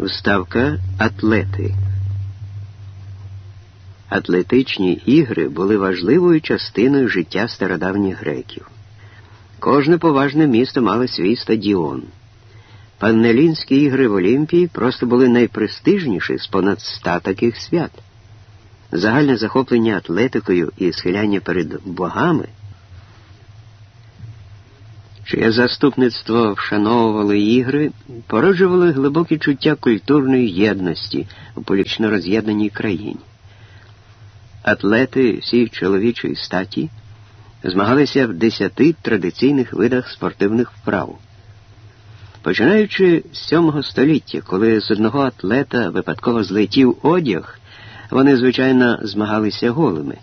Вставка атлети. Атлетичні ігри були важливою частиною життя стародавніх греків. Кожне поважне місто мало свій стадіон. Паннелінські ігри в Олімпії просто були найпрестижніші з понад ста таких свят. Загальне захоплення атлетикою і схиляння перед богами, чиє заступництво вшановували ігри, породжували глибокі чуття культурної єдності у полічно роз'єднаній країні. Атлети всій чоловічої статі змагалися в десяти традиційних видах спортивних вправ. Починаючи з сьомого століття, коли з одного атлета випадково злетів одяг, вони, звичайно, змагалися голими.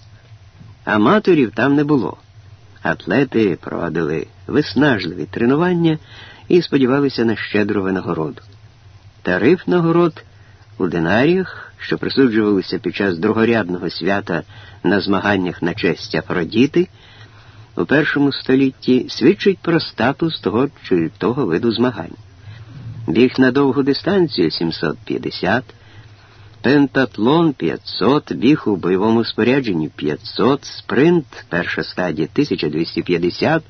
Аматорів там не було. Атлети проводили виснажливі тренування і сподівалися на щедру винагороду. Тариф нагород у динаріях, що присуджувалися під час другорядного свята на змаганнях на честь Афродіти, у першому столітті свідчить про статус того чи того виду змагань. Біг на довгу дистанцію 750, пентатлон 500, біг у бойовому спорядженні 500, спринт, перша стадія 1250,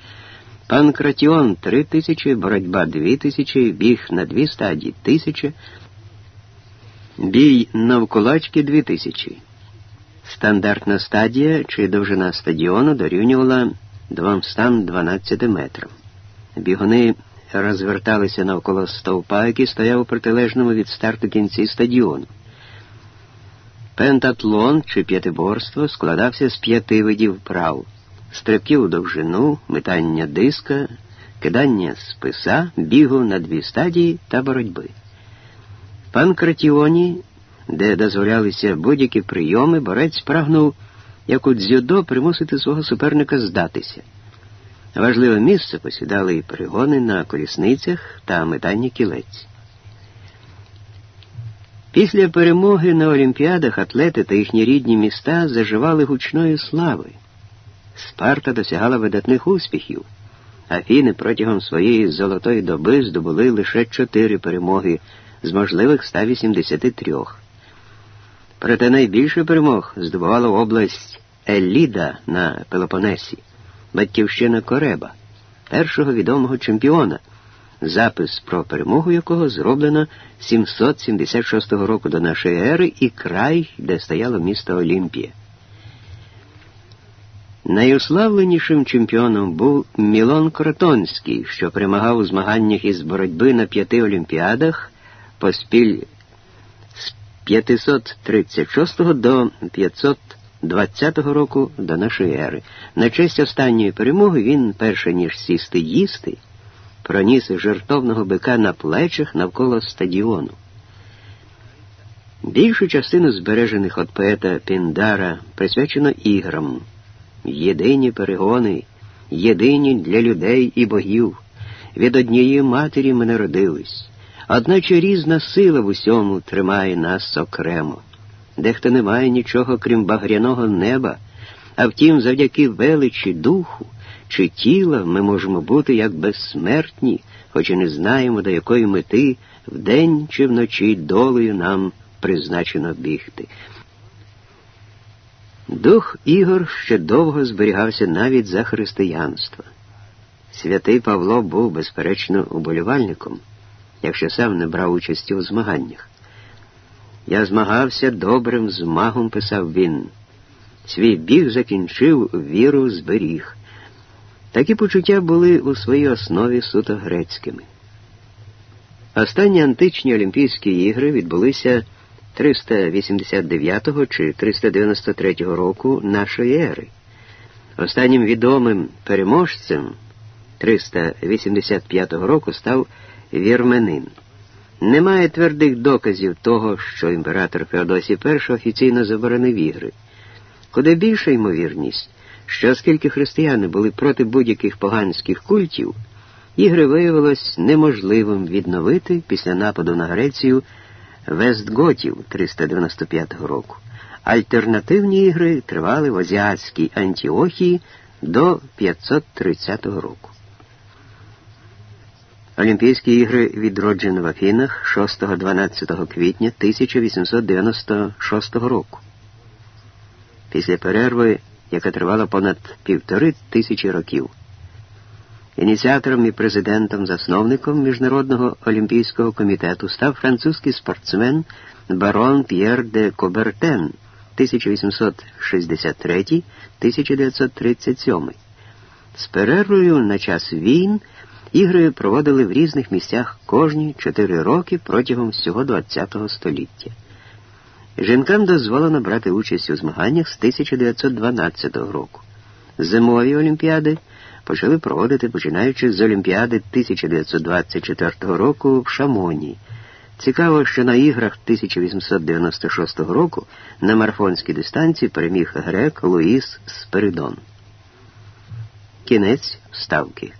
панкратіон 3000, боротьба 2000, біг на дві стадії 1000, бій навколачки 2000. Стандартна стадія чи довжина стадіону дорівнювала 212 метрам. Бігуни розверталися навколо стовпа, який стояв у протилежному від старту кінці стадіону. Пентатлон чи п'ятиборство складався з п'яти видів прав: стрибків у довжину, метання диска, кидання списа, бігу на дві стадії та боротьби. В панкратіоні, де дозволялися будь-які прийоми, борець прагнув як у дзюдо примусити свого суперника здатися. Важливе місце посідали і перегони на колісницях та метання кілець. Після перемоги на Олімпіадах атлети та їхні рідні міста заживали гучної слави. Спарта досягала видатних успіхів. Афіни протягом своєї золотої доби здобули лише чотири перемоги з можливих 183. Проте найбільше перемог здобувала область Еліда на Пелопонесі, батьківщина Кореба, першого відомого чемпіона, запис про перемогу якого зроблено 776 року до нашої ери і край, де стояло місто Олімпія. Найуславленішим чемпіоном був Мілон Кротонський, що перемагав у змаганнях із боротьби на п'яти олімпіадах поспіль з 536 до 520 року до нашої ери. На честь останньої перемоги він, перше ніж сісти їсти, проніс жертовного бика на плечах навколо стадіону. Більшу частину збережених від поета Піндара присвячено іграм, єдині перегони, єдині для людей і богів. Від однієї матері ми народились. Одначе різна сила в усьому тримає нас окремо. Дехто не має нічого, крім багряного неба, а втім, завдяки величі духу чи тіла ми можемо бути як безсмертні, хоч і не знаємо, до якої мети вдень чи вночі долею нам призначено бігти. Дух Ігор ще довго зберігався навіть за християнство. Святий Павло був, безперечно, уболівальником якщо сам не брав участі у змаганнях. Я змагався добрим змагом, писав він. Свій біг закінчив, віру зберіг. Такі почуття були у своїй основі суто грецькими. Останні античні Олімпійські ігри відбулися 389 чи 393 року нашої ери. Останнім відомим переможцем 385 року став вірменин. Немає твердих доказів того, що імператор Феодосій І офіційно заборонив ігри. Куди більша ймовірність, що оскільки християни були проти будь-яких поганських культів, ігри виявилось неможливим відновити після нападу на Грецію Вестготів 395 року. Альтернативні ігри тривали в Азіатській Антіохії до 530 року. Олімпійські ігри відроджені в Афінах 6-12 квітня 1896 року. Після перерви, яка тривала понад півтори тисячі років. Ініціатором і президентом-засновником Міжнародного олімпійського комітету став французький спортсмен барон П'єр де Кобертен 1863-1937. З перервою на час війн ігри проводили в різних місцях кожні чотири роки протягом всього ХХ століття. Жінкам дозволено брати участь у змаганнях з 1912 року. Зимові олімпіади почали проводити починаючи з Олімпіади 1924 року в Шамоні. Цікаво, що на іграх 1896 року на марафонській дистанції переміг грек Луїс Спиридон. Кінець вставки.